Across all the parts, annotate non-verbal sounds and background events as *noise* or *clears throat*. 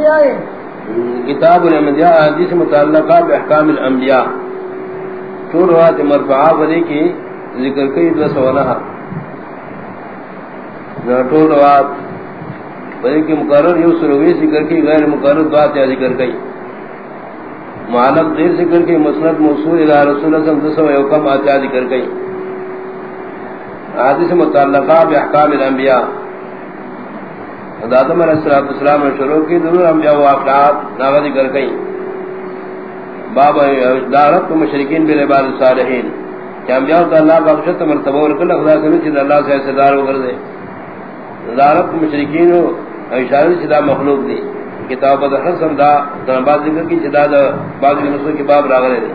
الانبیاء کتاب الانبیاء، حدیث متعلقہ باحکام الانبیاء۔ طول روایت مرفعہ بلے کی ذکر کئی دو سوالہ۔ طول روایت بلے کی مقرر یو سروی ذکر کی، غیر مقرر بات یا ذکر کئی۔ معلق دیر ذکر کی، مسند موصول الى رسول اللہ صلی اللہ علیہ وسلم یوکم آتیا ذکر کئی۔ حدیث متعلقہ باحکام الانبیاء۔ آدم علیہ السلام نے شروع کی، ضرور انبیاء واقعات ناغ ذکر کئی باب دارت کو مشرکین بالعباد الصالحین کہ انبیاء تو اللہ بخشت مرتبہ اور کل خدا سے چیز اللہ سے ایسے دار وگر دے۔ دارت کو مشرکین اشارہ چیزا مخلوق دی۔ کتاب بدر حسن دا بعض ذکر کی چیزا دا، بعض نسو کی باب راغلے دے۔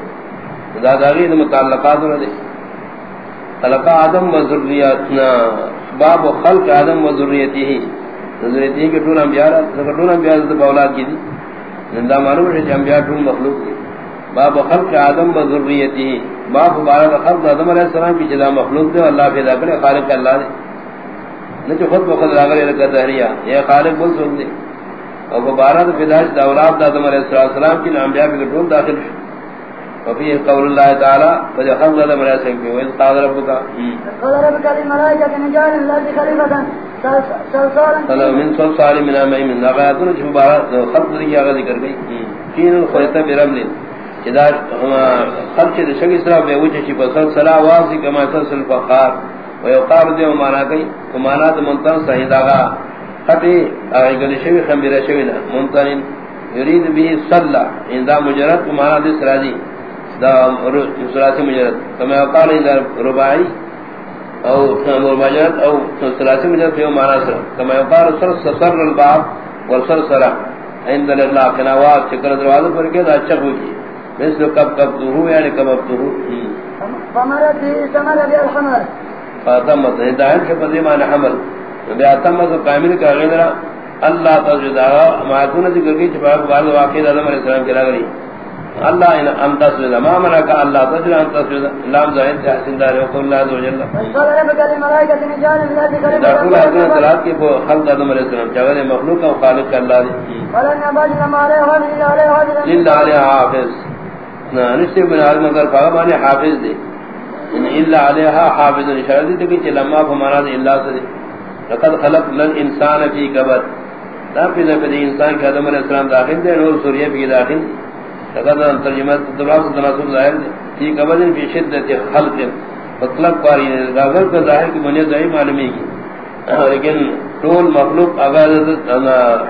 دا داغی دا متعلقات دے۔ خلق آدم و ذریتنا، باب خلق آدم و ذریتی ہی۔ ذریتی ہی کہ ٹول انبیاء رہا ٹول انبیاء یعنی دا اولاد کی دی زندہ معلوم ہے کہ انبیاء ٹول مخلوق دی باب خلق آدم و ذریتی۔ باب بارد خلق آدم علیہ السلام کی جدا مخلوق دے اللہ پیدا کرے، خالق اللہ دے۔ نچو خود بخد راغلے لکر دہریا یہ خالق بل سن دے۔ اور بارد فداش دا اولاد آدم علیہ السلام کی انبیاء پہ ٹول داخل شو۔ وفي قول الله تعالى قد خلق ادم عليه السلام وإذ قال ربك قال ربك للملائكة نجعل الذي خليفة صلى من صلصال من أمي من نغاياتنا شو بارات خلق ذي آغا ذكر گئی. كين الخلطة برمل اذا خلق ذي شك اسراف بيوجه شي فصل صلاة واضح كما سلسل فقار. ويقار دي ومانا گئی. ومانا دي منطن سهيد آغا. خطي آغا قل شوي خمبر شوينا منطن يريد به صلى ان ذا مجرد ومانا دي سرادي دا ثلاثی مجرد. کما قال اذا رباعی. او مجرد او ثلاثی مجرد فيو معنی سر کما قال سر سر الباب والسر سر. عند الله قنوات شکر دروازہ پر کے اچھا ہوئی مثل کب کب تو یعنی کب اب تو فمرت ثمر بالحمر فاتمت ہدایت کے پدی حمل بیا تمت کامل کا غیر اللہ تجدا ما کن ذکر کی جواب بعد واقعہ آدم علیہ السلام کے لگی اللہ ان انت سجد ما منك اللہ تجد انت سجد لام زائد تحسین دار وقل اللہ۔ عز وجل قال ربك للملائكة نجعل الذي خلق داخل حضرت صلات کی خلق آدم علیہ السلام چاہے مخلوق و خالق اللہ دی قال ان ما عليه حافظ الا عليه حافظ للہ علیہ حافظ۔ نشتے بن عالم اگر فاہمانی حافظ دے۔ ان الا علیہ حافظ اشارہ دی کہ لما دے اللہ سے۔ لقد خلق للانسان فی قبر۔ دا پھر انسان کے آدم علیہ السلام داخل دے نور سوریہ بھی داخل۔ دے لقد ترجمہ تدراس تناسب ظاہر ہے فی قبل فی شدت خلق۔ مطلب قاری غاغر کا ظاہر کی بنیاد ظاہر معلومی کی لیکن طول مخلوق اگر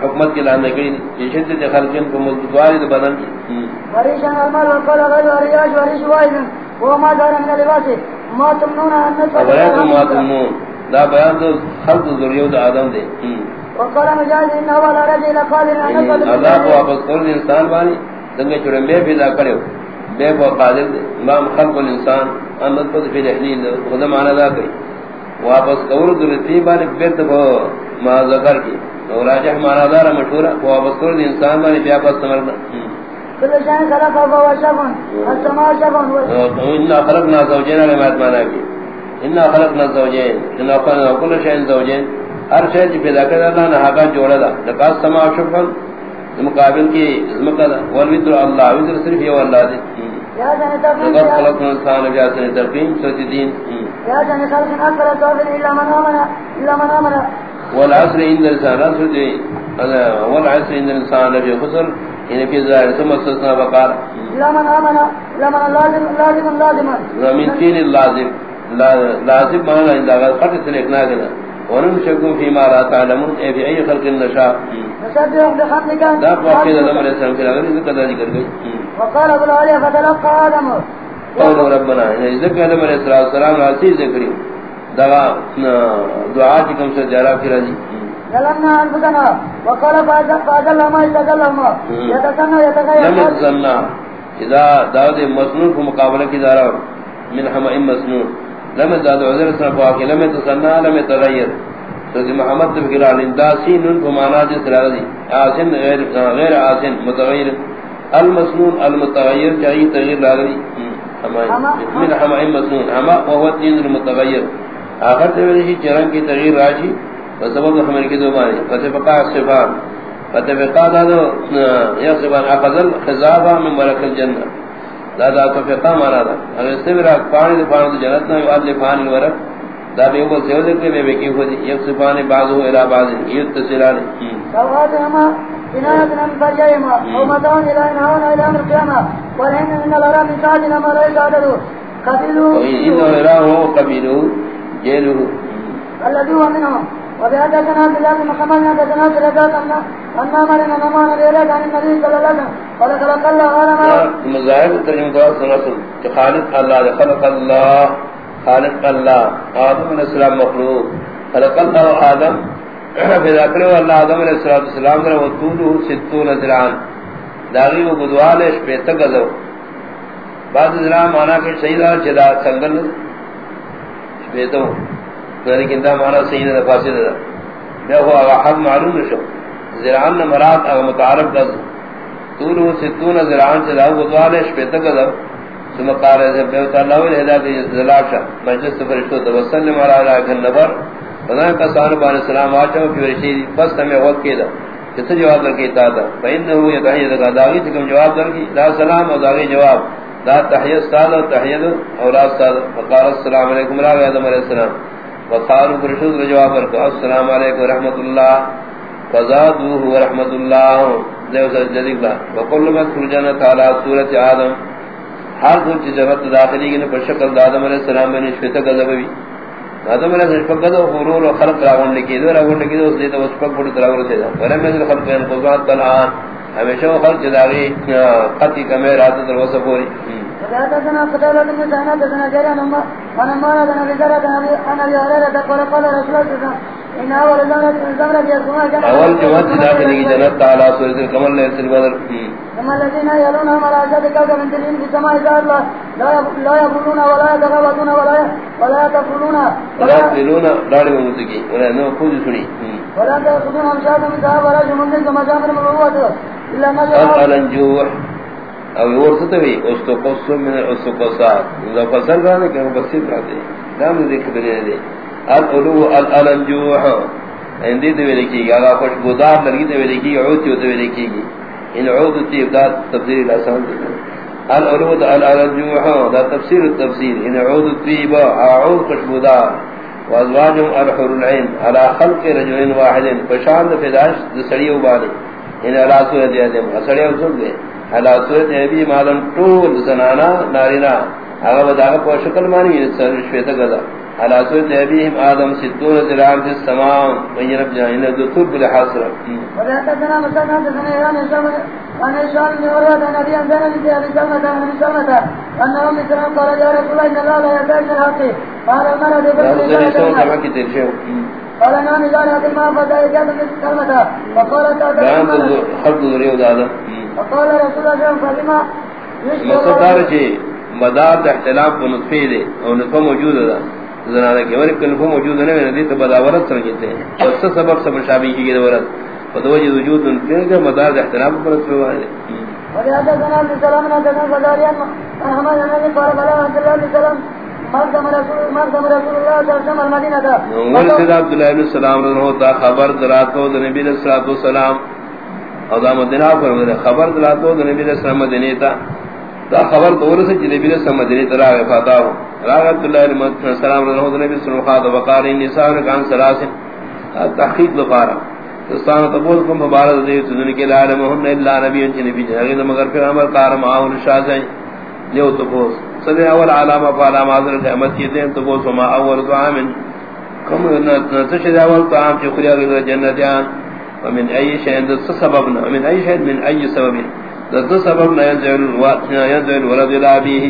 حکمت کے لاندے گئی فی شدت خلق کو مدواری بدن کی۔ وريشان المال وقال غير ورياش وريش واحد وما دار من اللباس ما تمنون نتفق ما تمنون۔ دا بیان تو خلق ذریعہ دا آدم دے۔ وقال مجاز انه ولا رجل قادر ان نفذ اللہ کو واپس کر انسان بانی۔ دنگے چڑے میں پیدا کرے بے کو قادر امام خلق الانسان امد پر فی تحلیل خود معنی دا کئی واپس قور دلتی بارے بیت کو ما ذکر کی اور راجح معنی دارا مشہورا واپس قور انسان بارے بیا پس سمرنا كل شيء خلق فهو شبن السماء شبن إنا خلقنا إنا خلقنا زوجين إنا خلقنا كل شيء زوجين ہر شے جو پیدا اللہ نے حقا جوڑا دا۔ لقد سما شفن مقابل کی مقدر والوتر اللہ وتر صرف یہ اللہ دی۔ يا جن تقين لقد خلقنا الانسان في احسن تقويم سوچ دین يا جن خلق اكثر صابر الا من امن الا من امن والعصر ان الانسان رسل دی والعصر ان الانسان لفی خسر ان في ظاہر ثم استثناء بقار۔ الا من امن الا من لازم لازم لازم۔ زمین تین اللازم لازم مانا انداغا خط سے لکھنا گنا ونمشكم فيما لا تعلمون اي في اي خلق النشاء نسبح بحمدك دا واقعہ اللہ علیہ السلام کے لگے ذکر ذکر گئی وقال ابو العالي فتلقى ادم قول ربنا ذکر اللہ علیہ السلام راسی ذکری. دا دعا کی کم سے جارا پھر جی ظلمنا انفسنا. وقال فاجل ما يتجل ما يتسنى يتغير لم يتسنى اذا داود مسنون کو مقابلہ کی دارا من ہم مسنون لم يزاد عذر صرف واقع، لم يتسنى، لم يتغير. سيد محمد بن قال داسين فمانا جس راضي آسن غير غير آسن متغير المسنون المتغير جاي تغيير لاغري من حما مسنون. حما وهو الدين المتغير آخر تبدیشی جی، چرن کی تغییر راشی. وسبب حمل کی دو معنی. فتفقا صفان. فتفقا دادو یقصبان اخذل خزابا من برک الجنہ. دادا تفقا مانا دا. اگر سبرا پانی دی پانی جنت نا یواد پانی الورک دا بیو بل سیو دکتے بے بکی خودی. یقصبانی بعضو الى بعض یتصلانی سواتهما بناية من برجيهما ومتعون إلى إنهون إلى أمر القيامة والهن من الأرى من ساعدنا ما رأيت عدده قتلوا وإنه إله قبيله جيله. الذي هو منهم. وبحدثنا عبد الله بن محمد حدثنا سلطات أن أن أمرنا نمان الإله عن النبي صلى الله عليه وسلم قال الله عالم مظاہر ترجمہ دعا سنرسل کہ خالق اللہ خلق اللہ، خالق اللہ، آدم علیہ السلام مخلوق، خلق اللہ آدم *clears throat* پھر اکرے اللہ، آدم علیہ السلام در وطولو ستون ازران داغی و بدوال شپیتا گزو۔ بعد ازران مانا کہ سیدہ چلا سنگل شپیتا ہوں یعنی لیکن دا مانا سیدہ دا فاسدہ دا۔ بیا ہوا آغا حد معلوم نشو زران مراد اغا متعارف گزو طولو ستون ازران چلا بدوال شپیتا گزو ثم قال ذا بيت الله الهدايه ذلاشا مجلس فرشتو توسلم على ذاك النبر فنا کا سان بان السلام واچو کی ورشی بس ہمیں وقت کیدا کس جواب کر کے تا تھا فینه یدعی ذا داغی تکم جواب در کی لا سلام اور داغی جواب۔ لا تحیہ استاد اور تحیہ اور استاد۔ فقال السلام علیکم را آدم علیہ السلام۔ وقال فرشتو جواب کر السلام علیکم ورحمۃ اللہ فزادوه ورحمۃ اللہ دیو جدید وقل ما خرجنا تعالی سورۃ آدم ہر دو چیز جنت داخلی کی پر شکل آدم علیہ السلام میں نشفت غضب بھی آدم علیہ السلام نشفت غضب غرور و خلق راغون لکی دو راغون لکی دو اس لیے تو اس پر بڑی طرح ورسے دا ولم یزل خلق ان قضات دلعان ہمیشہ وہ خلق جداغی قطعی کمیر آتا در وصف ہو رہی حدثنا قتالة بن ابي ذر عن ابي هريرة قال قال رسول الله ان اول زمرة يسمعها جنة اول جماعت داخل کی جنت تعالی سورۃ القمر ليلۃ البدر ثم الذين يلونهم على اشد كوكب من تلين في ذات الله لا يبلون ولا يتغوطون ولا ولا يتفلون ولا يتفلون داڑی میں موسیقی ولا نو خود سنی۔ ولا تأخذون امشاد من ذهب ولا جمل من مجامر مروته الا ما قال الجوع او ورثت بھی اس تو قص من اس تو قصات ذا فصل رہنے کہ بسیط رہتے نام دیکھ بنے دے الالو الالنجوح. اندی دے لکھی گا اگر خوشبودار لگی دے لکھی عودتی دے لکھی گی ان عود تی ابداد تفسیر الاسان دے الالو الالنجوح. دا تفسیر التفسیر. ان عود تیبا عود خوشبودار وازواجهم الحر العين على خلق رجل واحد فشان فداش سڑیو بالے ان علا سورت ادم سڑیو سن دے علا سورت ابی مالن طول زنانا نارینا. اگر بداغ کو شکل مانی سر شویتا گدا علا سورت ابیہم آدم ستون ذرام في السماء وین رب جائن دخول بالحاصر وذاتنا مسلنا تسنى ایران الشام عن الشام من ورد ابي سلمة انه من سلام قال يا رسول الله ان الله لا من الحق قال المرء بكل قال نعم اذا لك الماء فدا اجابه من سلمة وقال بیان تو خلق ذریعہ دادا رسول وسلم مصدر جی مدار اختلاف کو نطفے دے اور نطفہ موجود ہے زنانہ کے ورک نطفہ موجود ہے نہیں تو بداورت سر کہتے ہیں اس سبب سے مشابہ کی گئی ورت فتوجہ وجود ان کے مدار اختلاف پر نطفے والے ولهذا زنا فداريا النبي قال بلا عبد الله رسول رسول الله وسلم عبد الله بن السلام اللہ عنہ خبر دراتو نبی علیہ الصلوۃ والسلام اور دا مدینہ پر خبر دراتو نبی علیہ السلام مدینے تا. دا خبر دور سے جی نبی علیہ السلام مدینے ترا وفاتا ہو عبد الله بن السلام رضی اللہ عنہ نبی صلی اللہ علیہ وسلم وقال النساء كان ثلاث. تحقیق لقارا دستان تبول کم مبارک دے تدن کے لعالم ہم الا نبی ان نبی جاگے مگر پھر عمل کار معاون شاذ ہیں لیو تو بوس اول؟ علامہ علامہ حضرت احمد کی دین تو بوس ما اول طعام کم نتشد اول؟ طعام جو خریا گئے جنتیان. ومن ای شيء ذ سببنا من ای شيء من ای سبب. ذ سببنا ينزل الوقت ينزل ولد الابيه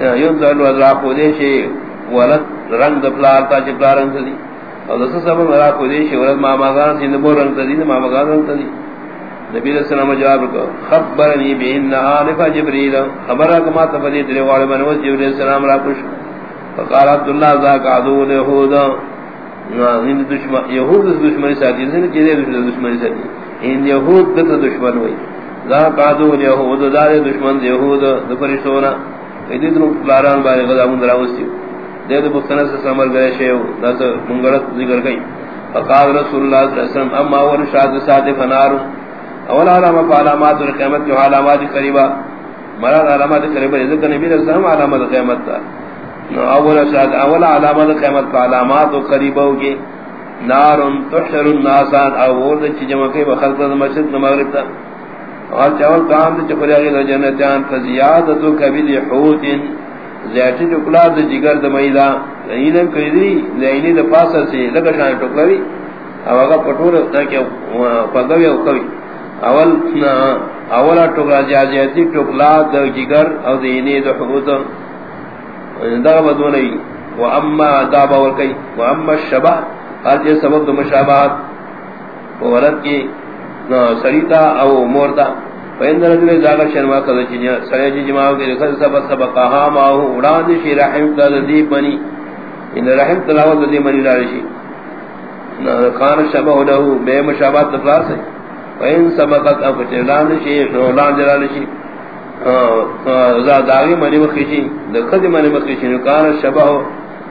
ينزل الولد ولد قديشي ولد رنگ دپلار تا جپلار رنگ دی اور دس سبب مرا کو دی شہرت ماما گان سین بو رنگ تدی ماما گان رنگ تدی. نبی علیہ السلام جواب کو، خبرنی بان الف جبريل خبر کما تفدی تیرے والے من وہ جبريل السلام را کچھ فقال عبد الله ذاك عدو اليهود ان دشمن، یہود دشمنی ساتھی سے کہ دشمنی ساتھی۔ ان یہود دت دشمن ہوئی۔ ذاك عدو اليهود دار دشمن یہود دفرشونا ایدن پلاران بارے غدا من دراوسی دے دے بختنا سے سمر گئے شے دس منگلت ذکر گئی۔ فقال رسول اللہ صلی اللہ علیہ وسلم، اما اول شاد ساد فنار۔ اول علامہ علامات القیامت جو علامات قریبا۔ مراد علامات قریبا ذکر نبی علیہ السلام علامات قیامت تا۔ اول شاد اول علامات قیامت کا علامات و قریبا ہوگی نار تحشر الناس اول چ جمع کے بخلق مسجد مغرب تا. اور چاول کام تے چپریا کے جنتان فزیادت کبد حوت زیادتی ٹکلا دا جگر دا میدا اینم کردی لینی دا پاسا سے لگا شان ٹکلاوی او اگا پٹور تاکہ پگوی او کوی اول اولا ٹکلا جازیتی ٹکلا دا جگر او دا اینی دا حبوتا دا بدونی و اما دا باور کئی و اما الشبہ حال جے سبب دا مشابہات و ولد کی سریتا او مورتا. فإن رجل زاغ شرما قد چنیا سرے جماع کے خود سب سبقها ما هو اڑان شی رحم ذی بنی ان رحم تلاوت ذی بنی لارشی نہ کان شبہ له بے مشابہت اخلاص ہے وین سبقت اب چلان شی اولان جلال شی ذا داغی منی مخشی دخد منی مخشی کان شبہ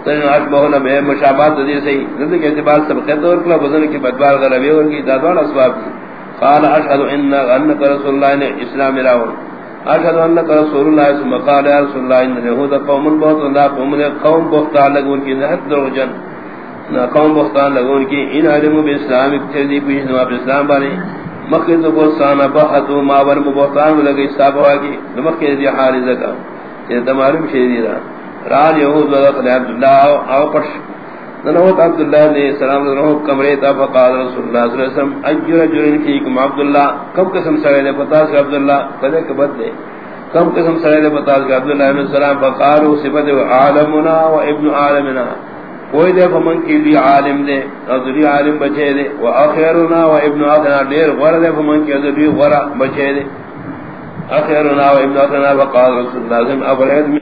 تن اشبہ نہ بے مشابہت ذی صحیح نہ کہ اعتبار سبقت اور کلا بدن کی بدبار غربی اور کی دادوان اسباب قال اشهد ان انك رسول الله نے اسلام راو اشهد انك رسول الله ثم قال يا رسول الله ان يهود قوم بہت لا قوم نے قوم بہت لگون کی، نہت دروجن نہ قوم بہت لگون کی، ان علم بالاسلام تجدید بھی نو اسلام بارے مخذ بہت سانا بہت ما ور بہتان لگی صاحب کی مخذ دی حال زکا یہ تمام شہری را راج یہود عبد الله او پش. نوت عبداللہ نے سلام رہو کمرے تا فقال رسول اللہ صلی اللہ علیہ وسلم اجر جرن فیکم عبداللہ، کم قسم سرے دے پتا سے عبداللہ کدے کبت دے. کم قسم سرے دے پتا سے عبداللہ علیہ السلام، فقالو صفت عالمنا و ابن عالمنا. کوئی دے فمن کی دی عالم دے ازری عالم بچے دے۔ و اخیرنا و ابن آخرنا دیر غر دے فمن کی ازری غر بچے دے۔ اخیرنا و ابن آخرنا فقال رسول اللہ صلی اللہ علیہ وسلم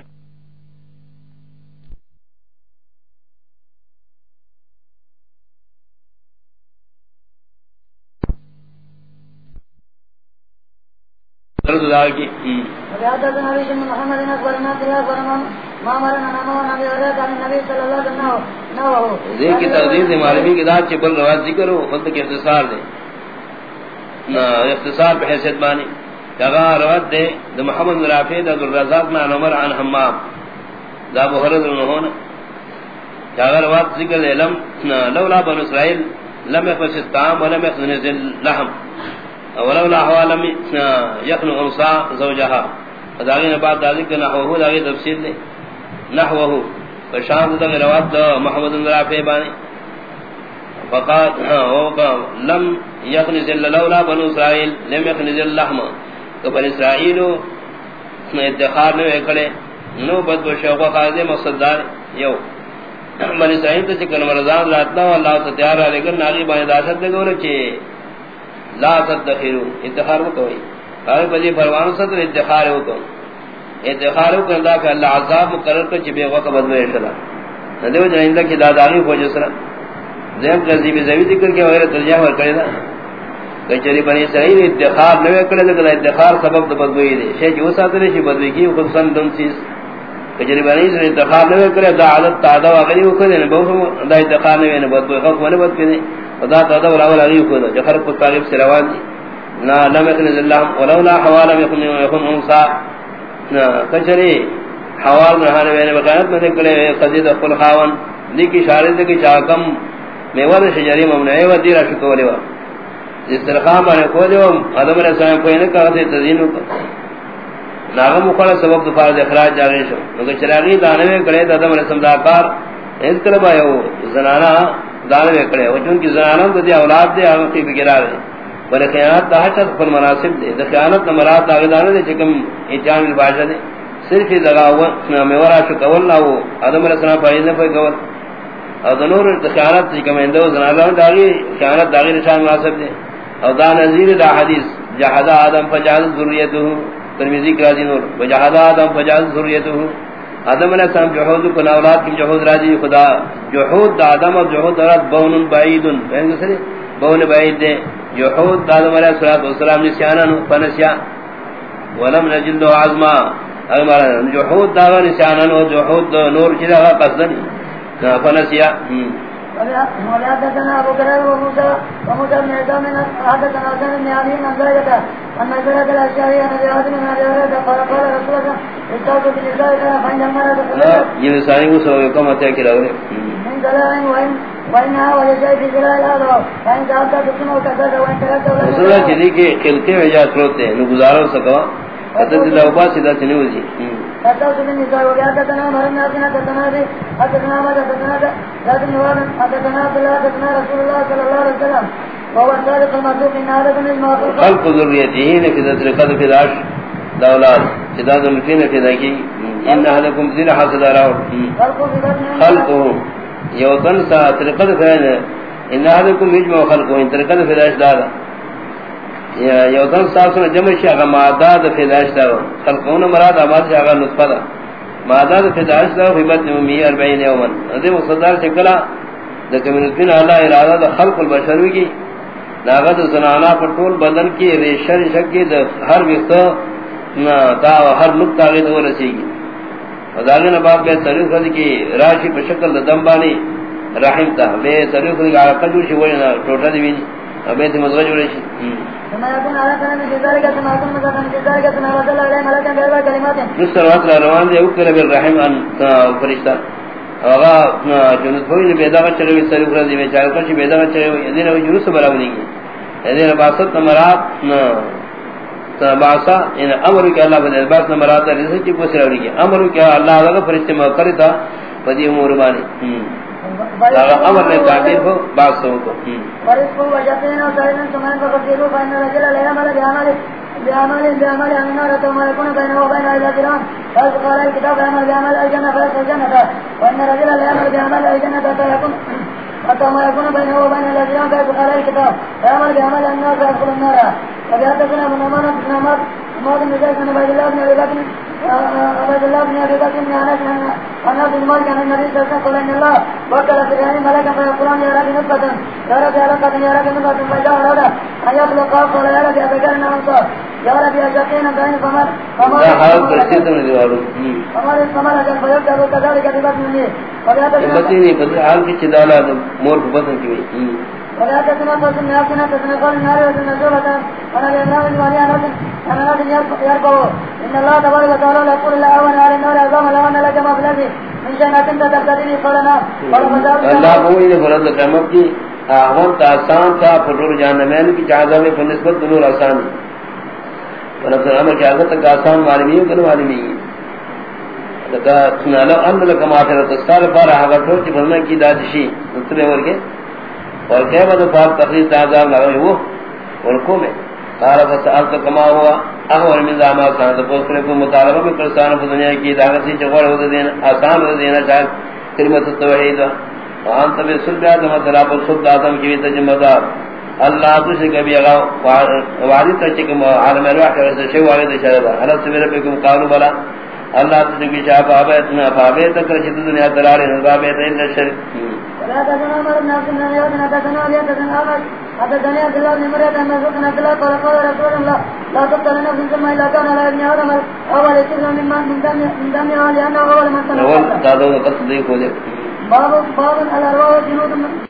اللہ کی کی تقدیر سے معلومی کی ذات چپل رواج ذکر ہو خود کے اختصار دے۔ اختصار پہ حیثیت بانی۔ جگہ روات دے، دا محمد رافع، دا الرزاق نا نمر عن حمام۔ دا بحرد انہونا جگہ روات ذکر دے، لم لولا بن اسرائیل لم يخلص الطعام ولم يخلص اللحم ولولا حوالم یقن انسا زوجہا۔ فداغین بعد دا دازک نحوہو داغی تفسیر دے۔ نحوہو فشاند داغی روات دا محمد اندرا فیبانی فقال ہاں، لم یقن زل لولا بنو اسرائیل، لم یقن زل لحما تو بن اسرائیلو اتخار نو اکڑے نو بد بشوق خازے مقصد دار یو. بن اسرائیل تو چکن مرزان راتنا واللہ ستیار علیکن ناغی بانی داشت دے گونا چے. لا تدخروا ادخار کوئی قال بجے پروان صدر ادخار ہو تو. ادخار کو اللہ کہ اللہ عذاب مقرر کر چبے وقت بدلے شلا ندیو جنہ کی داداری ہو جسرا ذم قضی بھی زوی ذکر کے وغیرہ ترجمہ ور کرے نا۔ کچری بنی صحیح ادخار نہ کرے لگا ادخار سبب تو بدلوئی دے شے جو ساتھ نے شی بدلی کی خصوصا دم چیز۔ کچری بنی صحیح ادخار نہ کرے، دا عادت تعدا وغیرہ کو کرے، نہ بہت دا ادخار نہ بدلوئی خوف نہ بدلوئی خدا تعالی ولا ولا غیب کو جفر کو طالب سے روان دی۔ نا لم يكن الله ولولا حوال يكون يكون انسا۔ کچری حوال نہ ہنے میں بقایت میں نکلے قضیہ خپل خاون دی کی اشارے دے کہ چاکم میوہ شجری ممنع ہے ودی رش کو جس طرح خام نے کو جو ادم علیہ السلام کو نے کہا تھے تزین کو ناغم مخال سبب دفار دے اخراج جاگے شو. مگر چراغی دانے میں کڑے ادم علیہ السلام دا کار، اس طرح بایو، زنانا دان میں کڑے. وہ چون کی زنانوں کو اولاد دے ہم کی بگڑا رہے. پر خیانت دا چت پر مناسب دے۔ دا خیانت نہ مراد دا دان دے چکم اجان الباشا دے۔ صرف لگا ہوا نہ میورا شو کول نہ وہ علیہ السلام پای نہ پای کول او دنور دا خیانت چکم اندو زنانوں داغی، خیانت دا داغی نشان مناسب دے۔ او دا نظیر دا حدیث جہاد آدم فجاز ذریتہ۔ ترمذی کا نور وجہاد آدم فجاز ذریتہ۔ آدم علیہ السلام جہود کو اولاد کی جہود راضی خدا۔ جہود آدم اور جہود رات بون بعید کہیں گے سر بون بعید دے۔ جہود آدم علیہ السلام نسیانا فنسیا ولم نجد عظما اگر جہود دا نسیانا جہود نور چلا قصدن فنسیا حدثنا ابو كريم وموسى وموسى بن من حدثنا حسن بن علي عن زيدة ان زيدة الاشعري ان ابي عاصم بن ابي هريره قال قال رسول الله استوصوا بالنساء فان المرأة کو سو کم اتیا کی راوے من دلاء وان اللہ جی کے خلتے میں جا کروتے ہیں گزارو سکا۔ حضرت اللہ عباس سیدھا چنے ہوئی۔ فتوت بالنساء وحدثنا مرنا بنا حدثنا به حدثنا ما حدثنا لكن نواب حدثنا عبد الله حدثنا رسول الله صلى الله عليه وسلم. وهو الصادق المصدوق ان هذا من المعقول خلق ذریته نے کہ طریقہ کے داش دولات جدا ہے کہ کی ان احدکم ذل حسد راو خلق في بطن خلق یوتن سا طریقہ فعل ان احدکم یجمع خلق ان طریقہ فعل دادا۔ یا یوتن سا سن جمع شاغ مادہ فعل دادا۔ خلقون مراد آباد شاغ نطفہ دا۔ مادہ فعل دادا فی بطن امی 40 یوما ذی مصدر چکلا دا کمیونٹی اللہ ارادہ دا خلق البشر کی۔ ناغت زنانا پر طول بدن کی ریشر شکی دا ہر وقت تا ہر نقطہ آگے دو رسی گی وداغی نباب بے سریف خود کی راشی پر شکل دم بانی رحم تا۔ بے سریف خود کی عرقہ جو شی ولی نا ٹوٹا دی بینی بے تی مزغہ جو رشی ثم نصر وقت روان دے اکر بالرحم ان فرشتہ۔ اغا جنت ہوئی بیدا کا چلے سریف خود دی بیچار کچھ بیدا کا چلے یدین او جنس براونی کی یدین باسط نمرات باسا ان امر کہ اللہ بدل باس نمرات رزق کی پوچھ رہی کی امر کہ اللہ تعالی فرشتے میں کرتا بدی امور بانی۔ امر نے تعبیر کو کو ورزقه وجبين وسائلا ثم فقدروا فإن الرجل لا يعمل بعمل بعمل بعمل أن النار ثم يكون بينه وبين إلى جيران فقال الكتاب يعمل بعمل الجنة فيدخل الجنة وإن الرجل لا يعمل بعمل الجنة فيكون حتى ما يكون بينه وبين الذين فقال الكتاب۔ فيدخل النار فبيحدثنا ابن عمر بن عمر عمر بن زيد بن عبد الله بن ابي بكر عبد الله بن ابي بكر بن انس عن ابي مالك عن النبي صلى الله عليه وسلم قال ان الله وكل في العين ملكا فيقولون يا رب نطفة يا رب يا رب يا رب نطفة فاذا اراد ان يخلق قال يا رب اتكلم انصار يا رب يا شقينا بين فمر فمر لا حال ترسيد من دیوارو فمر فمر اجل فيبدأ كذلك ببطن مني وبيحدثنا بطن نہیں بدل حال کی چدالا مور بطن کی ہوئی ولا تسمع قوس الناسنا تسمع قول النار وزن زورة وانا بإمام الوالي أنا أنا نادي يربو إن الله تبارك وتعالى يقول الله أولا على النار أعظام لو أن لك ما في الأرض من شيء ما قولنا اللہ کو یہ فرض قیامت کی احوال تا آسان تھا فرور جہنمین کی جہازہ میں فنسبت دنور آسان ونفس الامر کی آگت تک آسان معلومی ہو کنو معلومی ہے لکا ان لکا معافرت اسکار پارا حقا ٹھوڑ چی فرمائن کی دادشی نتبے ورگے اور کہہ بدا فار تقریر تعذاب لگا وہ ورکو میں۔ قال فسألت كما هو احول من زعما كان تقول کرے کو مطالبہ میں کرسان دنیا کی دعوت سے چغور ہو دینا، آسان ہو دینا چاہے۔ کلمۃ التوحید وان تب سل بیات مثلا پر خود آدم کی تجمہ دار۔ اللہ تو سے کبھی اگا، وعدی تچ کہ عالم الواح کے شی والد اشارہ اللہ سے میرے کو قالوا بلا۔ اللہ تو کی شاہ بابا اتنا بابے تک رشد دنیا دلال ہے بابے تے شرک ولا تسمع عمر بن عبد الله بن تسمع علي تسمع عمر حدثني عبد الله بن مريم بن مسعود بن عبد قال قال رسول الله لا تقتل نفس ثم الا كان على ابن ادم اول شيء من من دم من دم لانه اول من اول دادو دے باب باب الارواح جنود